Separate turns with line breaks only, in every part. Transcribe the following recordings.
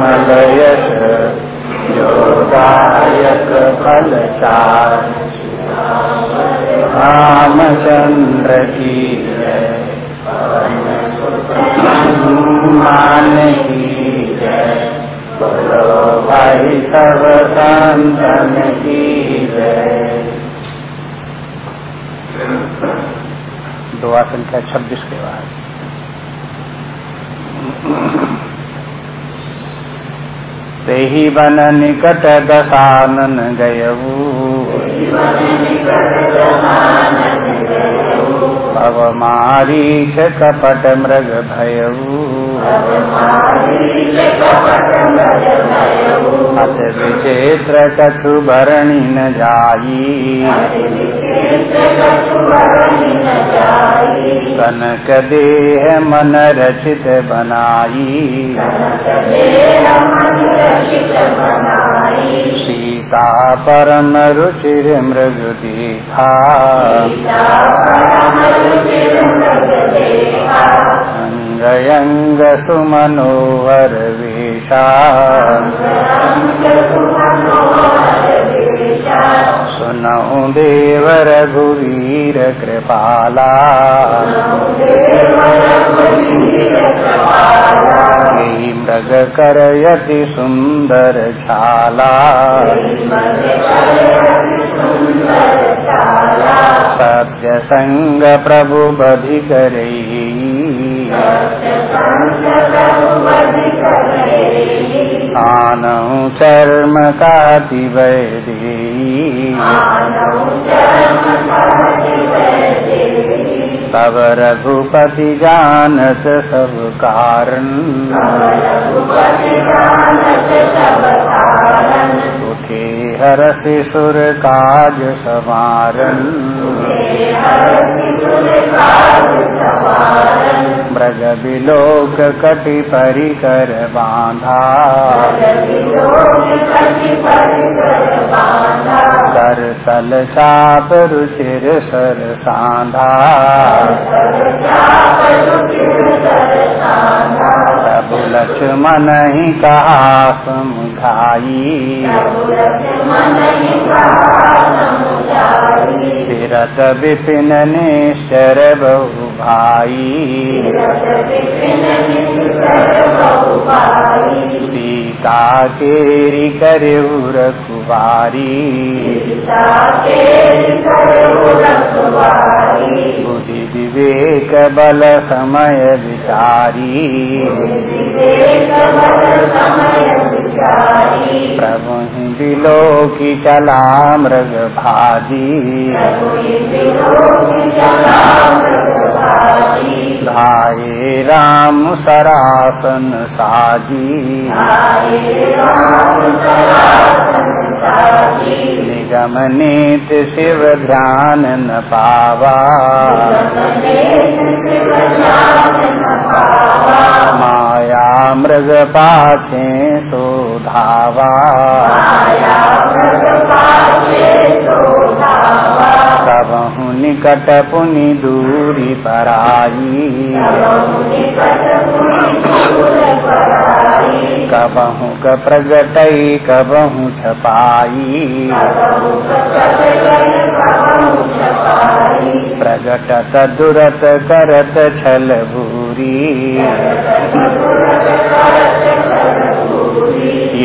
श्यामलयस योगायक फलचार रामचंद्र की जय मान की भाई सब संतन की दुआ संख्या छब्बीस के बाद। ते ही बन निकट दशानन गयऊ भव मारीच कपट मृग भयऊ अत विचित्र कछु भरणी न जाई कनक देह मन रचित बनाई सीता परम रुचिर मृग देखा अंग सुमनोहर वेशा सुनऊ देव रघुवीर कृपाला। मृग करयति सुंदर छाला। सत्य संग प्रभु बधि करई। आनऊ चर्म का काति तब रघुपति जानत सब कारण। उठे हरस सुर काज समारन ब्रज बिलोक कटि परिकर बांधा। कर सल चाप रुचिर सर साधा। प्रभु लक्ष्मण ही कहा समझाई। फिरत विपिन निश्चर बहु भाई। सीता केरी करऊ रखुबारी बुद्धि विवेक बल समय विचारी। प्रभु बिलो की चला मृग भाजी। धाये राम सरासन साजी। निगम नीत शिव ध्यान न पावा। माया मृग पाछे तो धावा। सबहु निकट पुनि दूरी पराई कबहु क प्रगटई कबहु छपाई प्रगटत दुरत, करत छल भूरी।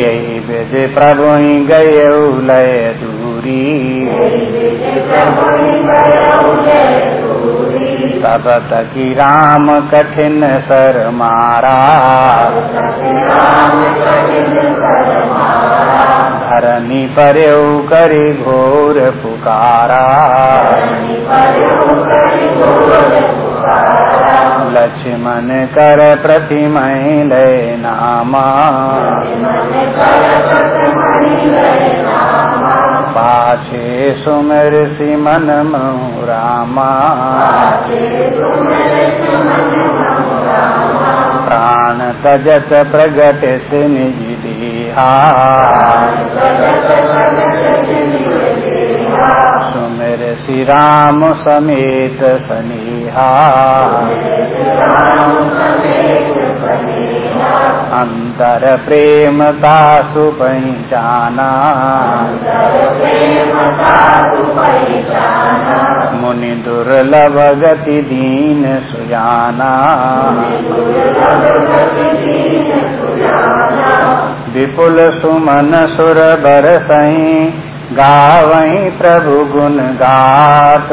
यही विध प्रभु गय लय दूरी। तब तकी राम कठिन सर मारा धरनी परऊ करी घोर पुकारा। लक्ष्मण कर प्रतिमय नामा। पाछे सुमर सिमन महु रामा। प्राण तजत प्रगट से निज श्री राम समेत सनेहा। अंतर प्रेम का सुपहचाना मुनि दुर्लभ गति दीन सुजाना। विपुल सुमन सुर बर सही गावई प्रभु गुण गात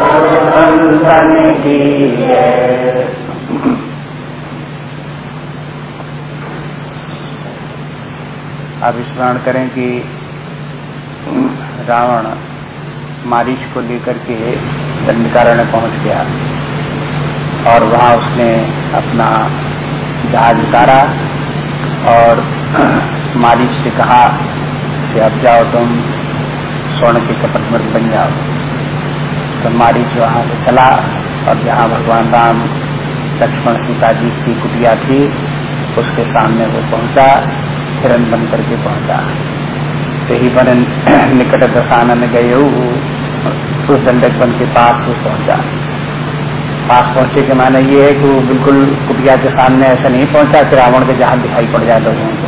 बंधन की अब स्मरण करें कि रावण मारीच को लेकर के दंडकारण्य पहुँच गया और वहाँ उसने अपना जहाज़ उतारा और मारीच से कहा कि अब जाओ तुम स्वर्ण के कपट मर्द बन जाओ। तो मारीच वहाँ से चला और जहाँ भगवान राम, लक्ष्मण सीता जी की कुटिया थी, उसके सामने वो पहुँचा, हिरण बन करके पहुँचा। तो ही बन निकट दशानन गए उस दंडक बन के पास वो पहुँचा। पास पहुँचे के माने ये है कि वो बिल्कुल कुटिया के सामने ऐसा नहीं पहुँचा कि रावण के जहाँ दिखाई पड़ जाए लोगों को।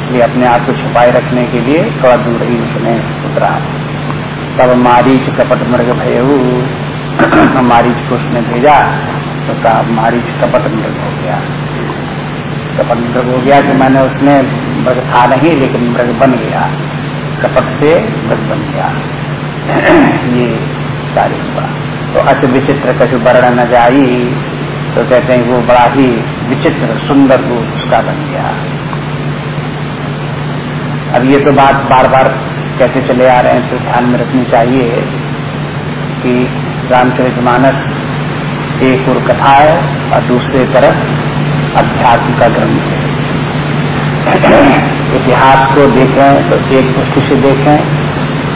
इसलिए अपने आप को छुपाए रखने के लिए थोड़ा दूर ही उसने उतरा। तब मारीच कपट मृग भयऊ मारीच को उसने भेजा तो कहा मारीच कपट मृग हो गया। कपट मृग हो गया कि मैंने उसने मृग था नहीं, लेकिन मृग बन गया। कपट से मृग बन गया। ये कार्य हुआ। तो अति विचित्र कछु वर्ण न जाई तो कहते हैं वो बड़ा ही विचित्र, सुंदर रूप उसका बन गया। अब ये तो बात बार बार कहते चले आ रहे हैं तो ध्यान में रखनी चाहिए कि रामचरित मानस एक और कथा है और दूसरे तरफ़ अध्यात्म का ग्रंथ है। इतिहास को देखें तो एक दृष्टि से देखें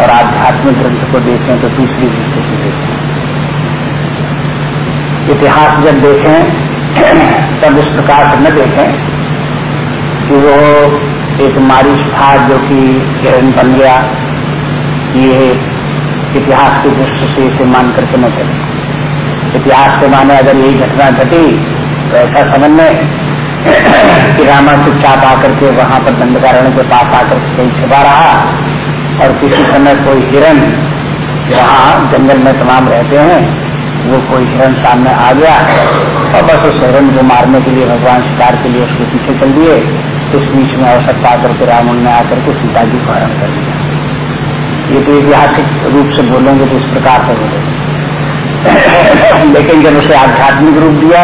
और आध्यात्मिक ग्रंथ को देखें तो दूसरी दृष्टि से देखें। इतिहास जब देखें, तब इस प्रकार से न देखें कि वो एक मारिश था जो कि हिरण बन गया। ये इतिहास की दृष्टि से इसे मान करके न चले। इतिहास के माने अगर यही घटना घटी तो ऐसा में कि रामा चुपचाप आकर के वहाँ पर दंडकारण के पास आकर के कहीं छिपा रहा और किसी समय कोई हिरण वहाँ जंगल में तमाम रहते हैं, वो कोई हिरण सामने आ गया और बस उस हिरण को मारने के लिए भगवान शिकार के लिए उसके पीछे चल दिए। इस बीच में अवसर पा करके रावण ने आकर के सीता जी को हरण कर लिया। ये तो ऐतिहासिक रूप से बोलेंगे तो इस प्रकार से बोलेंगे। लेकिन जब उसे आध्यात्मिक रूप दिया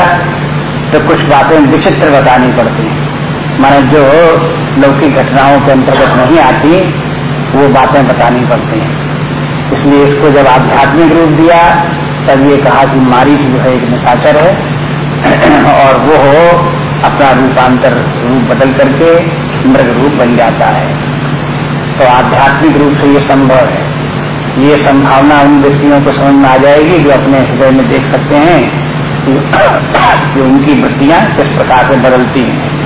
तो कुछ बातें विचित्र बतानी पड़ती हैं। माने जो लौकिक घटनाओं के अंतर्गत नहीं आती, वो बातें बतानी पड़ती हैं। इसलिए इसको जब आध्यात्मिक रूप दिया, तब ये कहा कि मारीच जो है एक निशाचर है, और वो अपना रूपांतर रूप बदल करके मृग रूप बन जाता है। तो आध्यात्मिक रूप से ये संभव है। ये संभावना उन व्यक्तियों को समझ में आ जाएगी जो अपने हृदय में देख सकते हैं कि उनकी वृत्तियाँ किस प्रकार से बदलती हैं।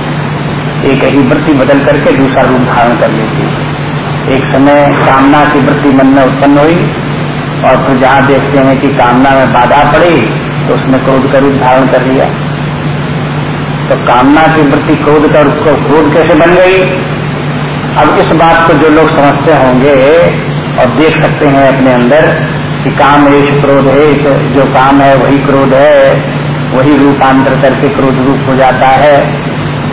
एक ही वृत्ति बदल करके दूसरा रूप धारण कर लेती है। एक समय कामना की वृत्ति मन में उत्पन्न हुई और फिर जहाँ देखते हैं कि कामना में बाधा पड़ी तो उसने क्रोध का रूप धारण कर लिया। तो कामना की वृत्ति क्रोध कर उसको क्रोध कैसे बन गई? अब इस बात को जो लोग समझते होंगे और देख सकते हैं अपने अंदर कि काम एक क्रोध है, जो काम है वही क्रोध है, वही रूपांतर करके क्रोध रूप हो जाता है।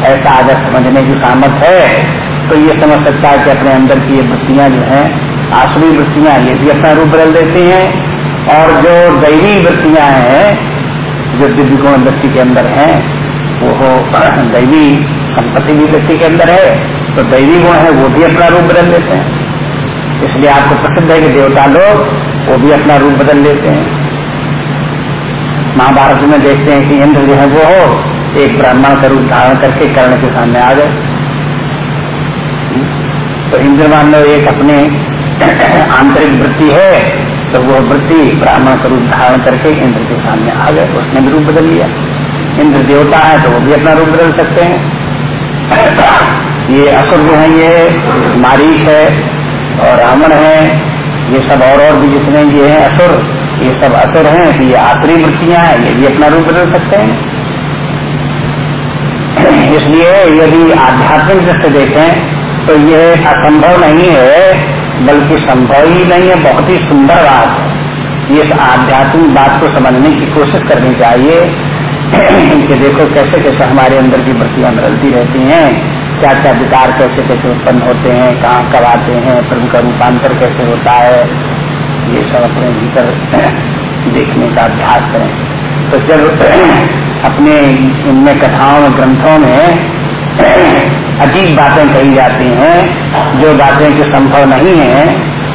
ऐसा अगर समझने की सामर्थ है। तो ये समझ सकता है कि अपने अंदर की ये वृत्तियाँ जो हैं आसुरी वृत्तियाँ, ये भी अपना रूप बदल देती हैं। और जो दैवी वृत्तियाँ हैं, जो दिव्य गुण व्यक्ति के अंदर हैं वो दैवी संपत्ति भी व्यक्ति के अंदर है तो दैवी गुण है, वो भी अपना रूप बदल लेते हैं। इसलिए आपको प्रसिद्ध है कि देवता लोग, वो भी अपना रूप बदल लेते हैं। महाभारत में देखते हैं कि इंद्र जो है, वो हो, एक ब्राह्मण का रूप धारण करके कर्ण के सामने आ गए। तो इंद्र मान लो एक अपने आंतरिक वृत्ति है तो वो वृत्ति ब्राह्मण का रूप धारण करके इंद्र के सामने आ गए, उसने भी रूप बदल लिया। इंद्र देवता है तो वो भी अपना रूप बदल सकते हैं। ये असुर जो है, ये मारीच है और रावण है। ये सब और और भी जितने ये हैं असुर, ये सब असुर हैं तो ये आखिरी वृत्तियाँ हैं, ये भी अपना रूप बदल सकते हैं। इसलिए यदि आध्यात्मिक दृष्टि देखें तो ये असंभव नहीं है, बल्कि संभव ही नहीं है, बहुत ही सुंदर बात है। इस आध्यात्मिक बात को समझने की कोशिश करनी चाहिए कि देखो कैसे कैसे हमारे अंदर की वृत्तियाँ बदलती रहती हैं क्या क्या विकार कैसे कैसे उत्पन्न होते हैं, कहाँ कब आते हैं, फिर उनका रूपांतर कैसे होता है, ये सब अपने भीतर देखने का अभ्यास करें। तो जब अपने इनमें कथाओं ग्रंथों में अजीब बातें कही जाती हैं, जो बातें जो संभव नहीं है,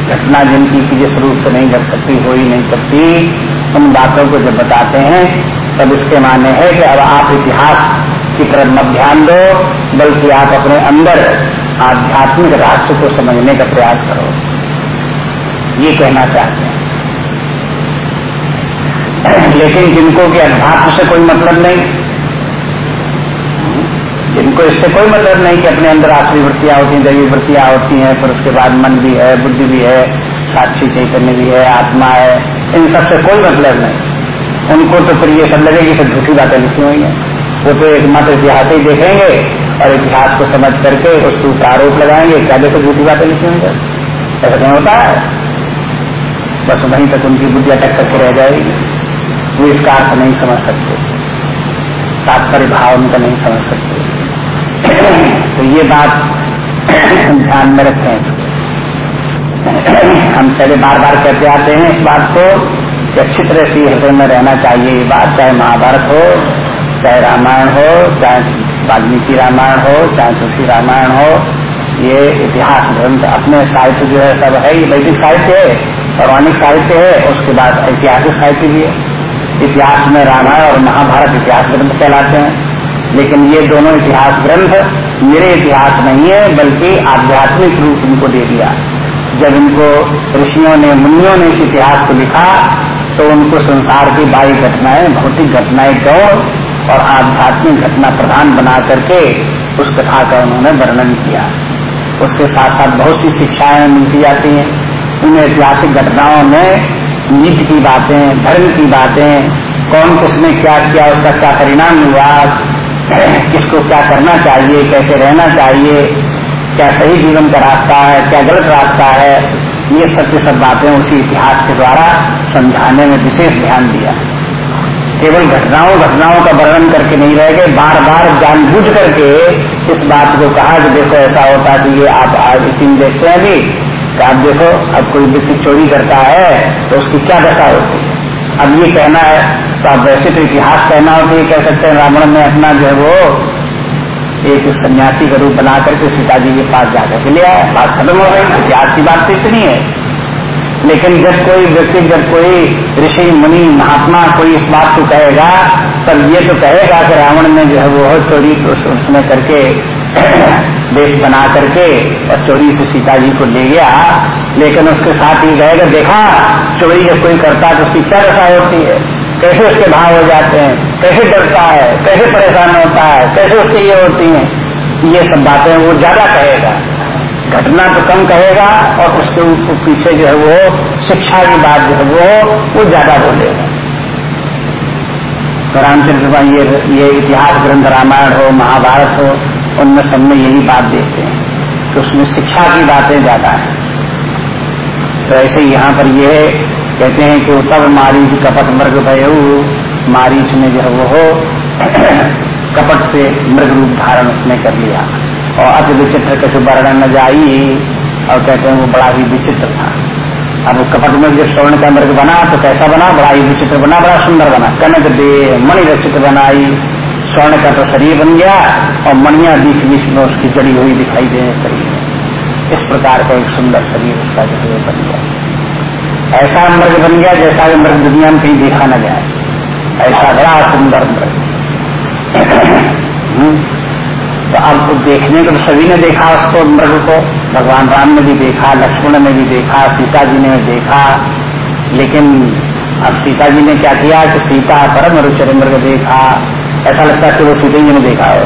घटना जिनकी की जिस रूप से नहीं घट सकती, हो ही नहीं सकती उन बातों को जब बताते हैं, तब इसके माने है कि अब आप इतिहास की तरफ़ मत ध्यान दो, बल्कि आप अपने अंदर आध्यात्मिक राष्ट्र को समझने का प्रयास करो। ये कहना चाहते हैं। लेकिन जिनको कि अध्यात्म से कोई मतलब नहीं। जिनको इससे कोई मतलब नहीं कि अपने अंदर आखिरी वृत्तियाँ होती हैं दैवी वृत्तियाँ होती हैं, फिर उसके बाद मन भी है, बुद्धि भी है साक्षी चैतन्य भी है, आत्मा है, इन सबसे कोई मतलब नहीं। उनको तो फिर ये सब लगेगी सब झूठी बातें लिखी हुई हैं। वो तो एक मत इतिहास ही देखेंगे और इतिहास को समझ करके उसके ऊपर आरोप लगाएँगे, क्या देखो झूठी बातें लिखी हुई है? ऐसा नहीं होता है? बस वहीं तक उनकी बुद्धि अटक करके रह जाएगी। वो इसका अर्थ नहीं समझ सकते। तात्पर्य भाव उनका नहीं समझ सकते। तो ये बात ध्यान में रखें हम पहले बार बार कहते आते हैं इस बात को कि अच्छी तरह से हृदय में रहना चाहिए ये बात, चाहे महाभारत हो, चाहे रामायण हो, चाहे वाल्मीकि रामायण हो, चाहे तुलसी रामायण हो, ये इतिहास ग्रंथ अपने साहित्य जो है सब है, ये वैदिक साहित्य है, पौराणिक साहित्य है, उसके बाद ऐतिहासिक साहित्य भी है। इतिहास में रामायण और महाभारत इतिहास ग्रंथ कहलाते हैं। लेकिन ये दोनों इतिहास ग्रंथ मेरे इतिहास नहीं है बल्कि आध्यात्मिक रूप इनको दे दिया जब इनको ऋषियों ने, मुनियों ने इस इतिहास को लिखा तो उनको संसार की बाई घटनाएँ, भौतिक घटनाएँ गौर और आध्यात्मिक घटना प्रधान बना करके उस कथा का उन्होंने वर्णन किया। उसके साथ साथ बहुत सी शिक्षाएँ मिलती जाती हैं। उन ऐतिहासिक घटनाओं में नीति की बातें, धर्म की बातें, कौन किसने क्या किया, उसका क्या परिणाम हुआ, किसको क्या करना चाहिए, कैसे रहना चाहिए क्या सही जीवन का रास्ता है, क्या गलत रास्ता है, ये सब की सब बातें उसी इतिहास के द्वारा समझाने में विशेष ध्यान दिया। केवल घटनाओं घटनाओं का वर्णन करके नहीं रह गए बार बार जानबूझ करके इस बात को कहा कि देखो ऐसा होता कि ये आप आज इसी में देखते हैं अभी आप देखो, अब कोई व्यक्ति चोरी करता है तो उसकी क्या दशा होती है? अब ये कहना है तो आप वैसे तो इतिहास कहना हो तो ये कह सकते हैं, रावण ने अपना जो है वो एक सन्यासी का रूप बना करके सीता जी के पास जाकर के ले आया। बात खत्म हो गई। इतिहास की बात तो इतनी है। लेकिन जब कोई व्यक्ति, जब कोई ऋषि, मुनि, महात्मा कोई इस बात को कहेगा, तब ये तो कहेगा कि रावण ने जो है वो चोरी उसमें करके देश बना करके और चोरी से सीता जी को ले गया। लेकिन उसके साथ ही कहेगा, देखा, चोरी जब कोई करता तो क्या दशा होती है। कैसे उसके भाव हो जाते हैं? कैसे डरता है? कैसे परेशान होता है? कैसे उसकी ये होती है? ये सब बातें वो ज़्यादा कहेगा। घटना तो कम कहेगा और उसके पीछे जो है वो शिक्षा की बात जो है वो वो ज़्यादा बोलेगा। तो रामचंद्र ये ये इतिहास ग्रंथ रामायण हो, महाभारत हो, उनमें सब में यही बात देखते हैं कि उसमें शिक्षा की बातें ज़्यादा है। तो ऐसे यहाँ पर ये कहते हैं कि तब मारीच कपट मृग भयऊ। मारीच में जो है वो हो, कपट से मृग रूप धारण उसने कर लिया। और अति विचित्र कैसे वर्णन न जाई, और कहते हैं वो बड़ा ही विचित्र था। अब कपट में जब स्वर्ण का मृग बना तो कैसा बना? बड़ा ही विचित्र बना, बड़ा सुंदर बना। कनक दे मणि रचित बनाई। स्वर्ण का तो शरीर बन गया, और मणिया बीच बीच में उसकी जड़ी हुई दिखाई दे शरीर इस प्रकार का एक सुंदर शरीर उसका जो बन गया। ऐसा मृग बन गया जैसा मृग दुनिया में कहीं देखा न जाए। ऐसा बड़ा सुंदर मृग हम्म। तो अब देखने को तो सभी ने देखा उसको मृग को। भगवान राम ने भी देखा, लक्ष्मण ने भी देखा, सीता जी ने देखा। लेकिन अब सीता जी ने क्या किया कि सीता परम रुचर मृग देखा। ऐसा लगता है कि वो सीता जी ने देखा है।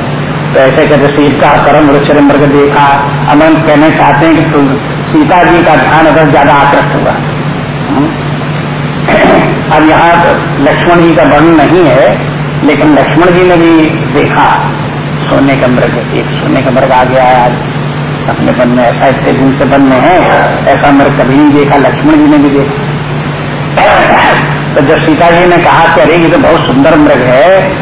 तो ऐसे कहते सीता परम रुचर मृग देखा। अब हम कहना चाहते हैं कि सीता जी का ध्यान अगर ज़्यादा आकृष्ट हुआ। अब यहाँ लक्ष्मण जी का वर्णन नहीं है, लेकिन लक्ष्मण जी ने भी देखा, सोने का मृग एक सोने का मृग आ गया है आज। अपने बन में ऐसा इतने दिन से बन में है, ऐसा मृग कभी नहीं देखा, लक्ष्मण जी ने भी देखा। तो जब सीता जी ने कहा कि अरे, ये तो बहुत सुंदर मृग है,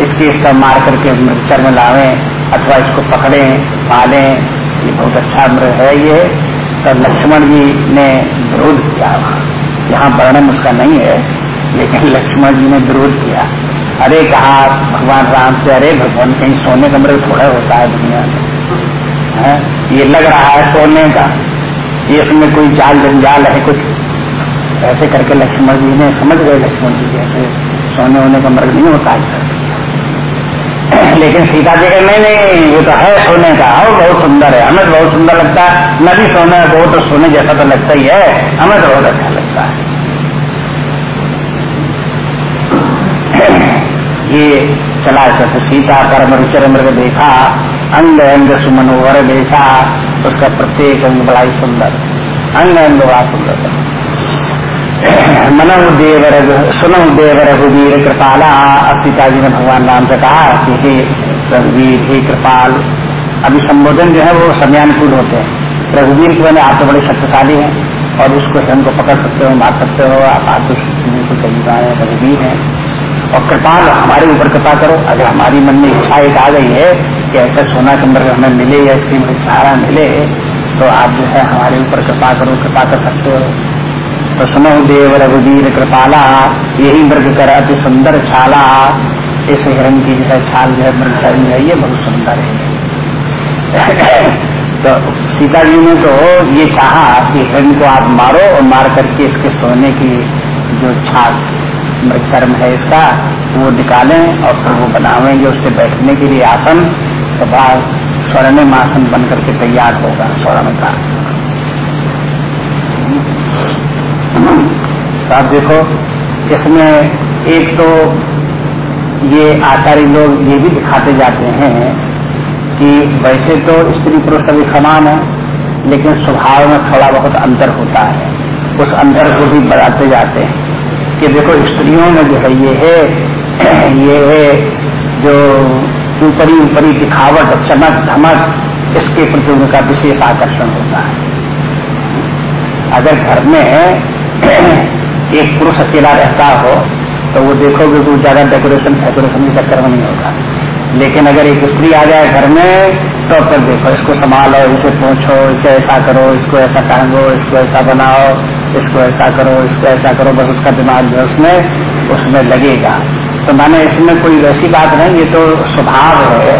इसके इसका मार करके मृगचर में लावे, अथवा इसको पकड़े, पालें, ये बहुत अच्छा मृग है ये। तो लक्ष्मण जी ने विरोध किया। यहाँ वर्णन उसका नहीं है, लेकिन लक्ष्मण जी ने विरोध किया। अरे कहा, भगवान राम से, अरे भगवान, कहीं सोने का मृग थोड़ा होता है दुनिया में। ये लग रहा है सोने का। ये इसमें कोई जाल, जंजाल है कुछ। ऐसे करके लक्ष्मण जी ने, समझ गए लक्ष्मण जी जैसे सोने होने का मृग नहीं होता है। लेकिन सीता जी का नहीं नहीं वो तो है सोने का। और बहुत सुंदर है। हमें तो बहुत सुंदर लगता है। न भी सोने, वो तो सोने जैसा तो लगता ही है। हमें तो बहुत अच्छा लगता है। ये चला तो सीता, परम रुचर मृग देखा, अंग अंग सुमनोवर देखा, उसका प्रत्येक अंग बड़ा ही सुंदर। अंग अंग बड़ा सुंदर। मनो देव सुनो देव रघुवीर कृपाला अब पिताजी ने भगवान राम से कहा कि हे रघुवीर, हे कृपाल, अभी संबोधन जो है वो समयानुकूल होते हैं। रघुवीर के मैंने आप तो बड़े शक्तिशाली हैं और उसको स्वयं को पकड़ सकते हो, मार सकते हो, आप आप बार रघुवीर हैं। और कृपाल, हमारे ऊपर कृपा करो, अगर हमारी मन में इच्छा एक आ गई है कि ऐसा सोना चंद्र हमें मिले या इसकी सहारा मिले तो आप जो है हमारे ऊपर कृपा करो, कृपा कर सकते हो। सुनो देव रघुवीर कृपाला, यही मृग कर अति सुंदर छाला। इस हिरण की जो है छाल जो है, मृग शरीर है, ये बहुत सुंदर है। तो सीता जी ने तो ये कहा कि हिरण को आप मारो और मार करके इसके सोने की जो छाल कर्म है इसका, वो निकालें और फिर वो बनावेंगे उसके बैठने के लिए आसन तो बाद स्वर्णिम आसन बन करके तैयार होगा स्वर्ण का तो आप देखो, इसमें एक तो ये आचार्य लोग ये भी दिखाते जाते हैं कि वैसे तो स्त्री पुरुष सभी समान है, लेकिन स्वभाव में थोड़ा बहुत अंतर होता है। उस अंतर को भी बढ़ाते जाते हैं कि देखो, स्त्रियों में जो है ये है ये है जो ऊपरी ऊपरी दिखावट, चमक, धमक, इसके प्रति उनका विशेष आकर्षण होता है। अगर घर में एक पुरुष अकेला रहता हो तो वो देखोगे तो ज़्यादा डेकोरेशन डेकोरेशन के चक्कर में नहीं होगा। लेकिन अगर एक स्त्री आ जाए घर में तो फिर देखो, इसको संभालो, इसे पूछो इसे ऐसा करो, इसको ऐसा टांगो, इसको ऐसा बनाओ, इसको ऐसा करो, इसको ऐसा करो, बस उसका दिमाग जो उसमें उसमें लगेगा। तो माने इसमें कोई वैसी बात नहीं, ये तो स्वभाव है।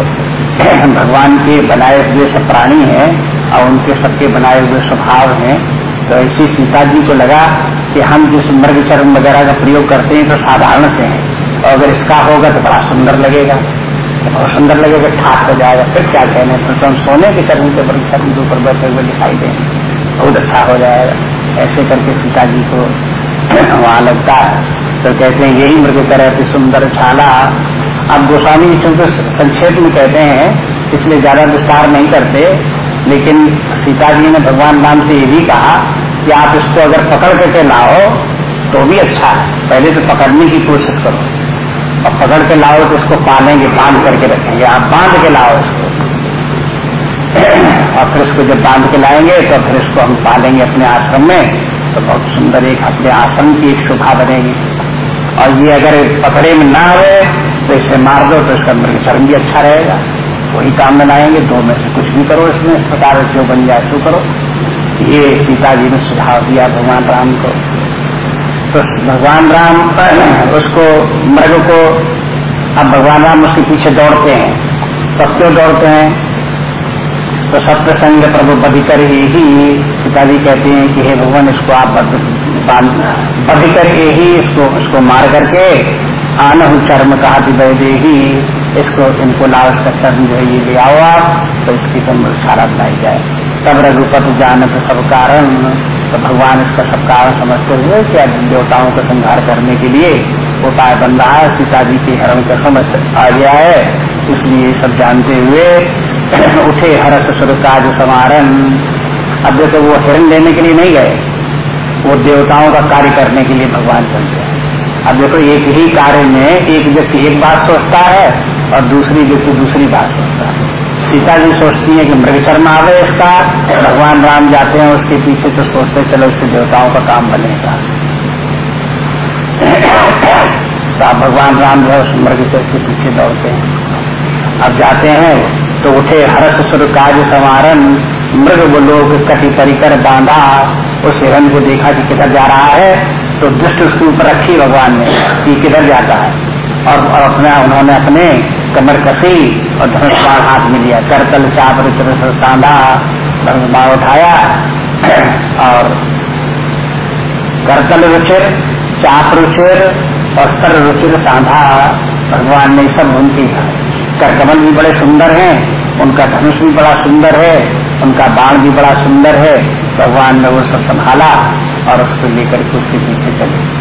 भगवान के बनाए हुए सब प्राणी हैं, और उनके सबके बनाए हुए स्वभाव हैं। तो ऐसी सीता जी को लगा कि हम जिस मृग चरण वगैरह का प्रयोग करते हैं तो साधारण से हैं। और अगर इसका होगा तो बड़ा सुंदर लगेगा। और सुंदर लगेगा ठाक हो जाएगा। फिर क्या कहने फिर तो हम सोने के चरण के मृग चरण के ऊपर बैठे हुए दिखाई दें। बहुत अच्छा हो जाएगा। ऐसे करके सीता जी को वहाँ लगता है। तो कहते हैं, यही मृग कर सुंदर छाला। अब गोस्वामी चूँकि संक्षेप में कहते हैं, इसलिए ज़्यादा विस्तार नहीं करते। लेकिन सीता जी ने भगवान राम से ये भी कहा कि आप इसको अगर पकड़ करके लाओ तो भी अच्छा है। पहले तो पकड़ने की कोशिश करो। और पकड़ के लाओ तो उसको पालेंगे, बाँध करके रखेंगे। आप बाँध के लाओ इसको और फिर इसको जब बाँध के लाएँगे तो फिर इसको हम पालेंगे अपने आश्रम में। तो बहुत सुंदर एक अपने आश्रम की एक शोभा बनेगी। और ये अगर पकड़े में ना आवे तो इसे मार दो तो इसका मृग चरण भी अच्छा रहेगा। वही काम में लाएँगे, दो में से कुछ भी करो इसमें। इस प्रकार जो बन जाए तो करो। ये सीता जी ने सुझाव दिया भगवान राम को। तो भगवान राम उसको, मृग को, अब भगवान राम उसके पीछे दौड़ते हैं। तो क्यों दौड़ते हैं? तो सत्संग प्रभु बधि कर ही पिताजी कहते हैं कि हे भगवान, इसको आप बधि कर ही इसको उसको मार करके आनहु चर्म कहा दे ही इसको इनको लाल का जो है ये ले आओ आप तो इसकी तुम सारा बनाई जाए। तब रघुपत जानत सब कारण तो भगवान इसका सब कारण समझते हुए कि देवताओं का संहार करने के लिए उपाय बन रहा है सीता जी के हरण का समझ आ गया है। इसलिए सब जानते हुए उठे हरस सुर काज समारण अब देखो वो हिरण लेने के लिए नहीं गए, वो देवताओं का कार्य करने के लिए भगवान चल गए अब देखो, एक ही कार्य में एक व्यक्ति एक बात सोचता है और दूसरी व्यक्ति दूसरी बात सोचता है। सीता जी सोचती है कि मृग शर्मा आवे इसका भगवान राम जाते हैं, उसके पीछे तो सोचते चलो उसके देवताओं का काम बनेगा तो आप भगवान राम जो है, उस मृग से उसके पीछे दौड़ते हैं। अब जाते हैं तो उठे हर्ष सुर काज समारण मृग लोग कटी परिकर बांधा। उस हिरण को देखा कि किधर जा रहा है तो दृष्टि उसके ऊपर रखी भगवान ने कि किधर जाता है। और, अपना उन्होंने अपने कमर कसी और धनुष बाण हाथ में लिया। करतल चाप रुचर सांधा धनुष बाण उठाया। और करतल रुचिर चाप रुचिर और सर रुचिर साधा भगवान ने सब उनकी कर कमल भी बड़े सुंदर हैं उनका धनुष भी बड़ा सुंदर है उनका बाण भी बड़ा सुंदर है। भगवान ने वो सब संभाला और उसको लेकर उसके पीछे चले।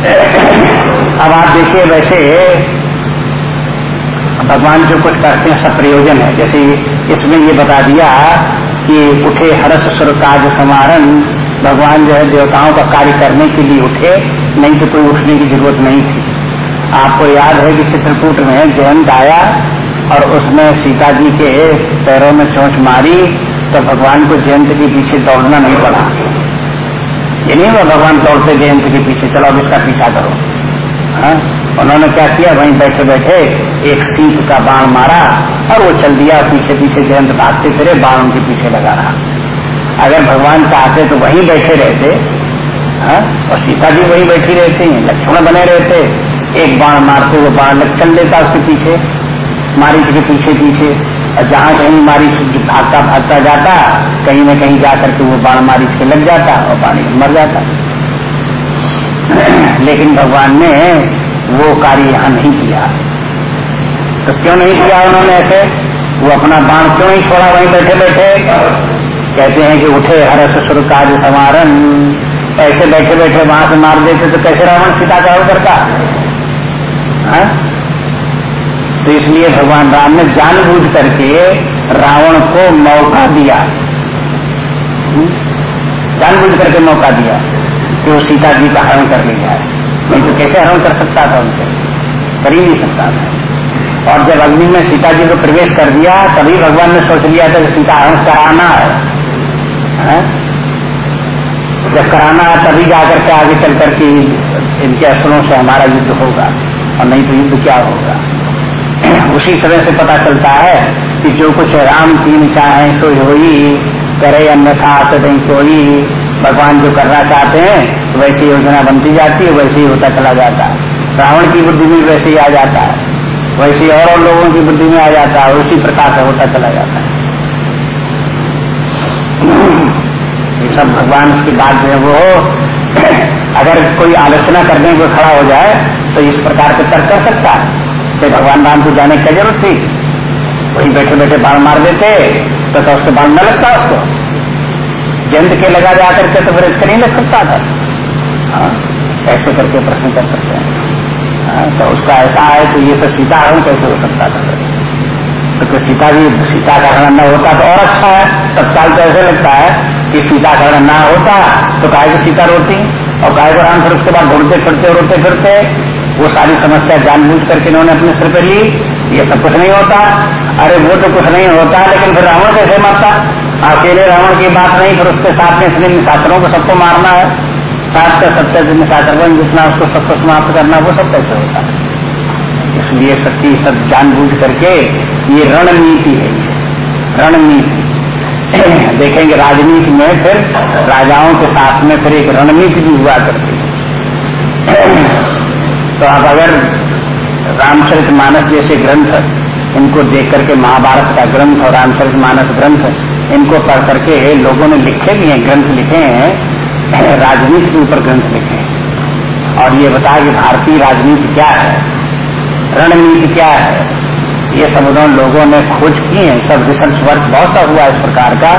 अब आप देखिए वैसे भगवान जो कुछ करते हैं, सब प्रयोजन है। जैसे इसमें ये बता दिया कि उठे हरस सुर काज समारण भगवान जो है देवताओं का कार्य करने के लिए उठे, नहीं तो कोई उठने की ज़रूरत नहीं थी। आपको याद है कि चित्रकूट में जयंत आया और उसमें सीता जी के पैरों में चोट मारी तो भगवान को जयंत के पीछे दौड़ना नहीं पड़ा। ये नहीं हुआ भगवान दौड़ते जयंत के पीछे, चलो अब इसका पीछा करो। हा? उन्होंने क्या किया? वहीं बैठे बैठे एक सीप का बाण मारा और वो चल दिया, पीछे पीछे जयंत भागते फिरे, बाण उनके पीछे लगा रहा। अगर भगवान चाहते तो वहीं बैठे रहते, हा? और सीता जी वहीं बैठी रहती है लक्ष्मण बने रहते। एक बाण मारते, वो बाण चल देता उसके पीछे, मारी के पीछे पीछे। और जहाँ कहीं मारी भागता भागता जाता, कहीं न कहीं जाकर के वो बाण मारी के लग जाता और पानी मर जाता। लेकिन भगवान ने वो कार्य यहाँ नहीं किया। तो क्यों नहीं किया उन्होंने ऐसे? वो अपना बाण क्यों नहीं छोड़ा? वहीं बैठे बैठे। कहते हैं कि उठे हर ससुर काज समारन। ऐसे बैठे बैठे वहाँ से मार देते तो कैसे रावण सीता का करता? हाँ? तो इसलिए भगवान राम ने जानबूझ करके रावण को मौका दिया। हम्म? जानबूझ करके मौका दिया कि वो सीता जी का हरण कर लिया है। नहीं तो कैसे हरण कर सकता था उनसे? कर ही नहीं सकता था। और जब अग्नि में सीता जी को प्रवेश कर दिया तभी भगवान ने सोच लिया था कि सीता हरण कराना है, है? जब कराना है तभी जाकर के आगे चल करके इनके अस्त्रों से हमारा युद्ध होगा। और नहीं तो युद्ध क्या होगा? उसी तरह से पता चलता है कि जो कुछ राम तीन चाहे सो ही करे अन्यथा नहीं कोई। भगवान जो करना चाहते हैं, वैसी योजना बनती जाती है, वैसे ही होता चला जाता है। रावण की बुद्धि में वैसे ही आ जाता है, वैसे और और लोगों की बुद्धि में आ जाता है, उसी प्रकार से होता चला जाता है। ये सब भगवान की बात जो है वो अगर कोई आलोचना करने को खड़ा हो जाए तो इस प्रकार के तर्क कर सकता है। से भगवान राम को जाने की ज़रूरत थी। वही बैठे बैठे बाण मार देते तो, तो उससे बाण न लगता उसको। जंत के लगा जाकर के तो फिर इसका नहीं लग सकता था। हाँ, ऐसे करके प्रश्न कर सकते हैं। हाँ, तो उसका ऐसा है कि ये तो सीता हरण कैसे हो सकता था। तो सीता जी सीता का हरण न होता तो और अच्छा है। तत्काल तो ऐसे लगता है कि सीता का हरण न होता तो काय को सीता रोती और काय को राम फिर उसके बाद घूमते फिरते रोते फिरते वो सारी समस्या जानबूझ करके इन्होंने अपने सिर पर ली। ये सब कुछ नहीं होता। अरे वो तो कुछ नहीं होता, लेकिन फिर रावण कैसे मरता? अकेले रावण की बात नहीं, फिर उसके साथ में इसलिए निशाचरों को सबको मारना है। सात का सत्य निशाचर जितना उसको सबको समाप्त करना, वो सब कैसे होता? है इसलिए सच्ची सब जानबूझ करके ये रणनीति है रणनीति। देखेंगे राजनीति में फिर राजाओं के साथ में फिर एक रणनीति भी हुआ करती है। तो अब अगर रामचरित मानस जैसे ग्रंथ, इनको देख करके महाभारत का ग्रंथ और रामचरित मानस ग्रंथ, इनको पढ़ करके लोगों ने लिखे भी हैं, ग्रंथ लिखे हैं, राजनीति के ऊपर ग्रंथ लिखे हैं। और ये बता कि भारतीय राजनीति क्या है, रणनीति क्या है, ये सब उन्होंने लोगों ने खोज की है, सब रिसर्च वर्क बहुत सा हुआ इस प्रकार का,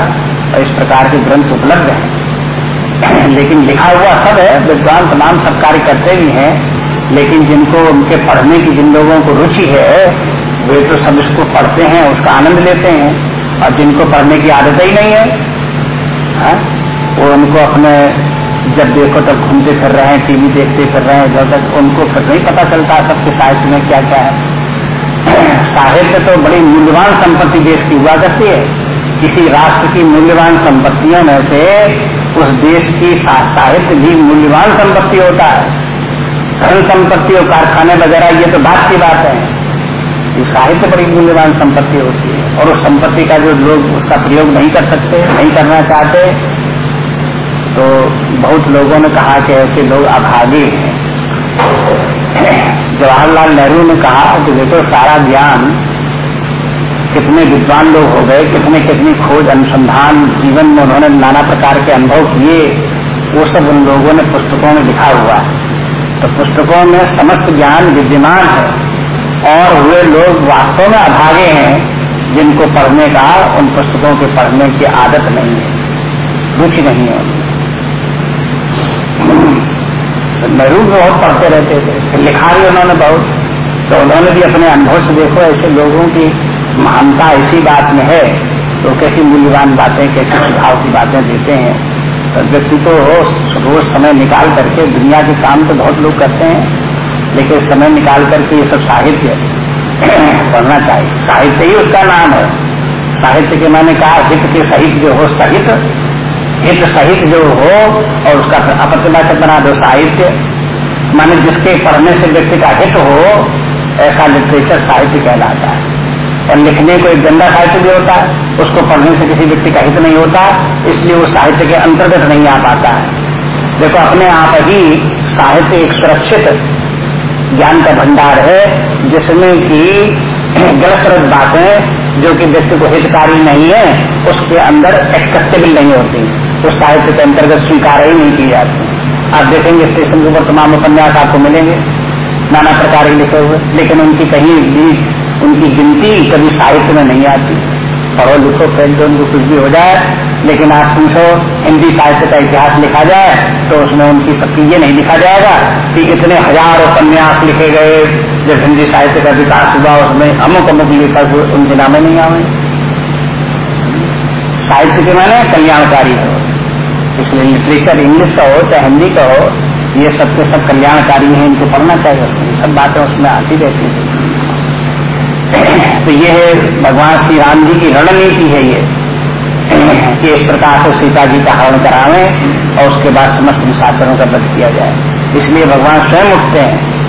और इस प्रकार के ग्रंथ उपलब्ध हैं। लेकिन लिखा हुआ सब है, विद्वान तमाम सब कार्य करते भी हैं लेकिन जिनको उनके पढ़ने की जिन लोगों को रुचि है, वे तो सब इसको पढ़ते हैं, उसका आनंद लेते हैं। और जिनको पढ़ने की आदत ही नहीं है, हा? वो उनको अपने जब देखो तब घूमते फिर रहे हैं, टीवी देखते फिर रहे हैं, जब तक उनको फिर नहीं पता चलता सबके साहित्य में क्या क्या है। साहित्य तो बड़ी मूल्यवान संपत्ति देश की हुआ करती है। किसी राष्ट्र की मूल्यवान संपत्तियों में से उस देश की साहित्य भी मूल्यवान संपत्ति होता है। धन संपत्ति और कारखाने वगैरह, ये तो बात की बात है। साहित्य बड़ी मूल्यवान संपत्ति होती है। और उस संपत्ति का जो लोग उसका प्रयोग नहीं कर सकते, नहीं करना चाहते तो बहुत लोगों ने कहा कि ऐसे लोग अभागे हैं। जवाहरलाल नेहरू ने कहा कि देखो, सारा ज्ञान कितने विद्वान लोग हो गए, कितने कितनी खोज अनुसंधान जीवन में उन्होंने नाना प्रकार के अनुभव किए, वो सब उन लोगों ने पुस्तकों में लिखा हुआ है। तो पुस्तकों में समस्त ज्ञान विद्यमान है। और वे लोग वास्तव में अभागे हैं, जिनको पढ़ने का, उन पुस्तकों के पढ़ने की आदत नहीं है। रुचि नहीं है तो बहुत पढ़ते रहते थे। फिर लिखा भी उन्होंने बहुत। तो उन्होंने भी अपने अनुभव से देखो, ऐसे लोगों की महानता ऐसी बात में है। तो कैसी मूल्यवान बातें, कैसे सुझाव की बातें देते हैं। व्यक्ति को रोज समय निकाल करके दुनिया के काम तो बहुत लोग करते हैं, लेकिन समय निकाल करके ये सब साहित्य पढ़ना चाहिए। साहित्य ही उसका नाम है। साहित्य के मैंने कहा हित के सहित जो हो सहित, हित सहित जो हो और उसका अपत्यवाचक बना दो साहित्य। माने जिसके पढ़ने से व्यक्ति का हित हो, ऐसा लिटरेचर साहित्य कहलाता है। और लिखने को एक गंदा साहित्य भी होता है, उसको पढ़ने से किसी व्यक्ति का हित नहीं होता, इसलिए वो साहित्य के अंतर्गत नहीं आ पाता है। देखो, अपने आप ही साहित्य एक सुरक्षित ज्ञान का भंडार है, जिसमें कि गलत गलत बातें जो कि व्यक्ति को हितकारी नहीं है, उसके अंदर एक्सेप्टेबल नहीं होती उस साहित्य के अंतर्गत स्वीकार ही नहीं की जाती। आप देखेंगे स्टेशन के ऊपर तमाम उपन्यास आपको मिलेंगे, नाना प्रकार के लिखे हुए, लेकिन उनकी कहीं भी उनकी गिनती कभी साहित्य में नहीं आती। पढ़ो लिखो फेल दो, उनको कुछ भी हो जाए, लेकिन आप पूछो, हिंदी साहित्य का इतिहास लिखा जाए तो उसमें उनकी सबकी ये नहीं लिखा जाएगा कि इतने हज़ार उपन्यास लिखे गए, जब हिंदी साहित्य का विकास हुआ, उसमें अमुक अमुक लेखक उनके नामे नहीं आवे साहित्य के माने कल्याणकारी हो। इसलिए लिटरेचर इंग्लिश का हो, चाहे हिंदी का हो, ये सबके सब कल्याणकारी है, इनको पढ़ना चाहिए। सब बातें उसमें आती रहती है। तो ये भगवान श्री राम जी की रणनीति है ये। कि इस प्रकार से सीता जी का हरण करावे और उसके बाद समस्त निशाचरों का वध किया जाए। इसलिए भगवान स्वयं उठते हैं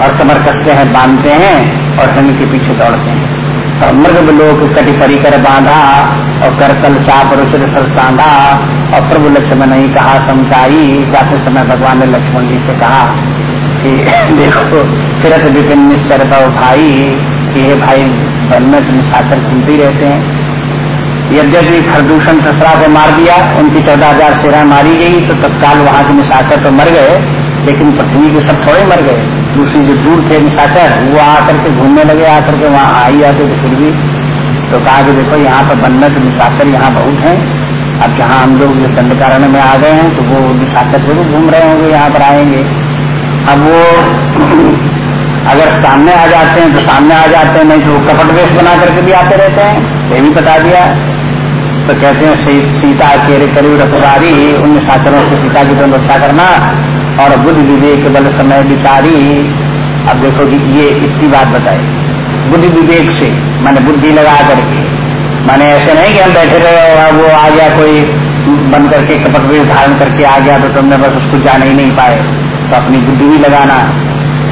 और कमर कसते हैं, बांधते हैं और हिम के पीछे दौड़ते हैं। और मृग लोग कटी परी कर बांधा और करतल चाप रुचिर सर सांधा और प्रभु लक्ष्मण नहीं कहा, समझाई। जाते समय भगवान ने लक्ष्मण जी से कहा कि देखो, फिरत विपिन निश्चर उठाई कि हे भाई वन में तो निशाचर घूमते रहते हैं। यद्यपि खरदूषण ससरा को मार दिया, उनकी चौदह हज़ार सेना मारी गई तो तत्काल वहाँ के निशाचर तो मर गए, लेकिन पृथ्वी के सब थोड़े मर गए। दूसरी जो दूर थे निशाकर वो आकर के घूमने लगे, आकर के वहाँ आई आते थे फिर भी। तो कहा कि देखो, यहाँ पर वन में तो यहाँ बहुत हैं। अब जहाँ हम लोग दंडकारण में आ गए हैं तो वो निशाचर ज़रूर घूम रहे होंगे, यहाँ पर आएँगे। अब वो अगर सामने आ जाते हैं तो सामने आ जाते हैं, नहीं तो कपट वेश बना करके भी आते रहते हैं। ये भी बता दिया। तो कहते हैं सीता के करीब रखवारी उन साचरों से सीता की तो रक्षा करना और बुद्ध विवेक बल समय बिचारी अब देखो कि ये इतनी बात बताई। बुद्धि विवेक से, मैंने बुद्धि लगा करके। मैंने ऐसे नहीं कि हम बैठे रहे और वो आ गया, कोई बंद करके कपट वेश धारण करके आ गया तो तुमने बस उसको जान ही नहीं पाए। तो अपनी बुद्धि भी लगाना।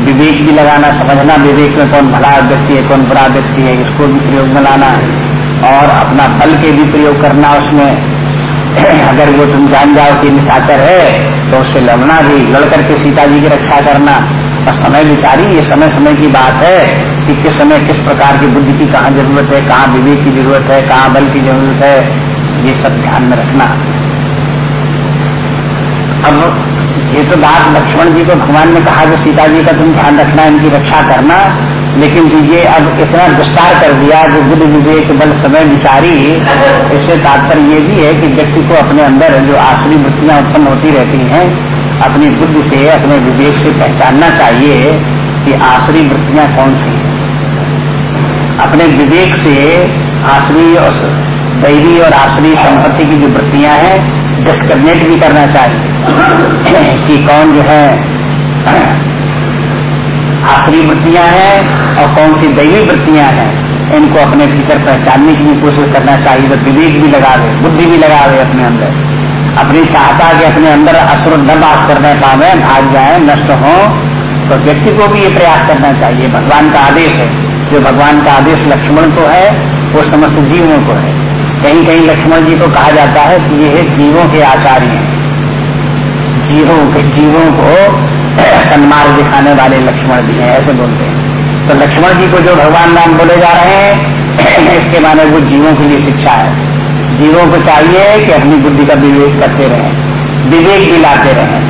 विवेक भी लगाना, समझना विवेक में कौन भला व्यक्ति है, कौन बुरा व्यक्ति है, इसको भी प्रयोग में लाना और अपना बल के भी प्रयोग करना उसमें। अगर वो तुम जान जाओ कि निशाचर है तो उससे लड़ना भी लड़ करके सीता जी की रक्षा करना। और समय विचारी, ये समय समय की बात है कि किस समय किस प्रकार की बुद्धि की कहाँ ज़रूरत है, कहाँ विवेक की ज़रूरत है, कहाँ बल की ज़रूरत है, ये सब ध्यान में रखना। अब ये तो बात लक्ष्मण जी को भगवान ने कहा कि सीता जी का तुम ध्यान रखना, इनकी रक्षा करना। लेकिन ये अब इतना विस्तार कर दिया, जो बुद्ध विवेक, बल, समय, विचारी, इससे तात्पर्य ये भी है कि व्यक्ति को अपने अंदर जो आसुरी वृत्तियाँ उत्पन्न होती रहती हैं, अपनी बुद्धि से, अपने विवेक से पहचानना चाहिए कि आसुरी वृत्तियाँ कौन सी अपने विवेक से आसुरी और दैवी और आसुरी संपत्ति की जो वृत्तियाँ हैं डिस्कनेक्ट भी करना चाहिए। कि कौन जो है? आखिरी वृत्तियाँ हैं और कौन सी दैवी वृत्तियाँ हैं? इनको अपने भीतर पहचानने की कोशिश करना चाहिए तो विवेक भी लगा दे, बुद्धि भी लगा दे अपने अंदर। अपनी चाहता के अपने अंदर असुर न बात करने पावे, भाग जाए, नष्ट हो तो व्यक्ति को भी ये प्रयास करना चाहिए। भगवान का आदेश है। जो भगवान का आदेश लक्ष्मण को है, वो समस्त जीवों को है। कहीं कहीं लक्ष्मण जी को कहा जाता है कि ये जीवों के आचार्य हैं। जीवों के जीवों को सन्मार्ग दिखाने वाले लक्ष्मण जी हैं, ऐसे बोलते हैं। तो लक्ष्मण जी को जो भगवान नाम बोले जा रहे हैं, इसके माने वो जीवों के लिए शिक्षा है। जीवों को चाहिए कि अपनी बुद्धि का विवेक करते रहें, विवेक दिलाते रहें,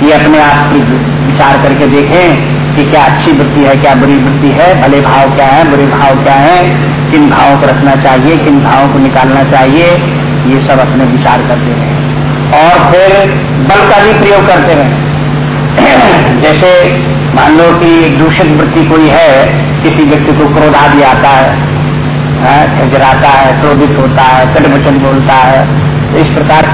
कि अपने आप की विचार करके देखें कि क्या अच्छी वृत्ति है, क्या बुरी वृत्ति है, भले भाव क्या है, बुरे भाव क्या है, किन भावों को रखना चाहिए, किन भावों को निकालना चाहिए, ये सब अपने विचार करते रहे। और फिर बल का भी प्रयोग करते हैं। जैसे मान लो कि दूषित वृत्ति कोई है, किसी व्यक्ति को क्रोध आदि आता है खजराता है, क्रोधित होता है कटवचन बोलता है तो इस प्रकार